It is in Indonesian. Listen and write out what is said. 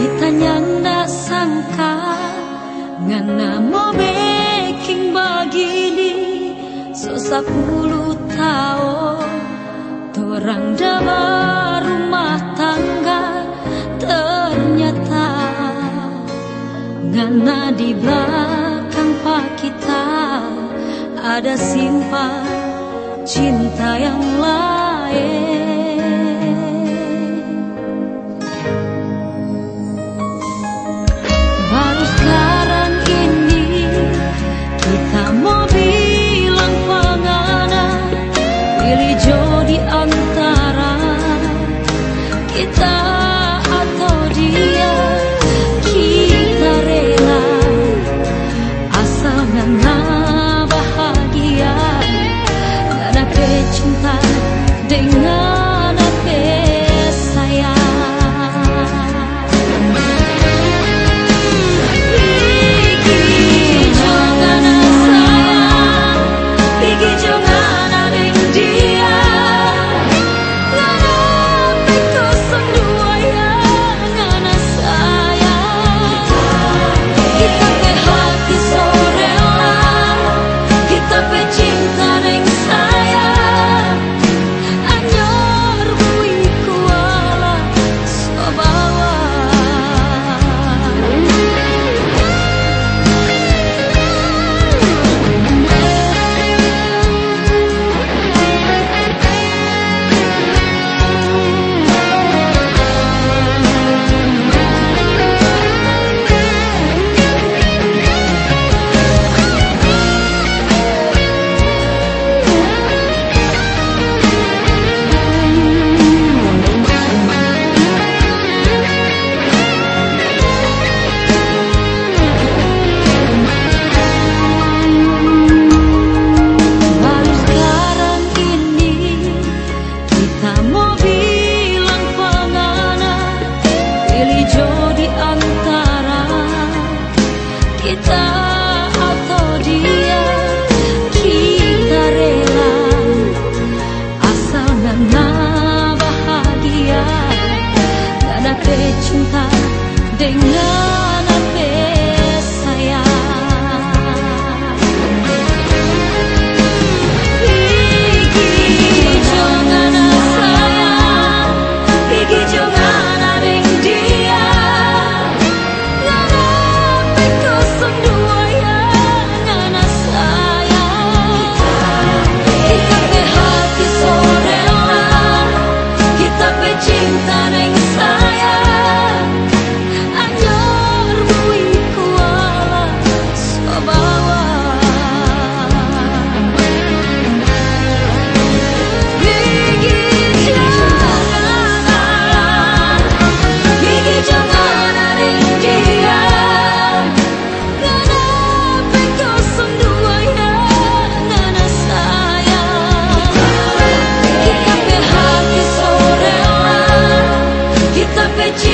Kitanya ndak sangka Ngana mau baking begini susah puluh tahun Torang damar rumah tangga Ternyata. Ngana di belakang pak kita Ada simpan cinta yang lain. Cinta dengan prometi.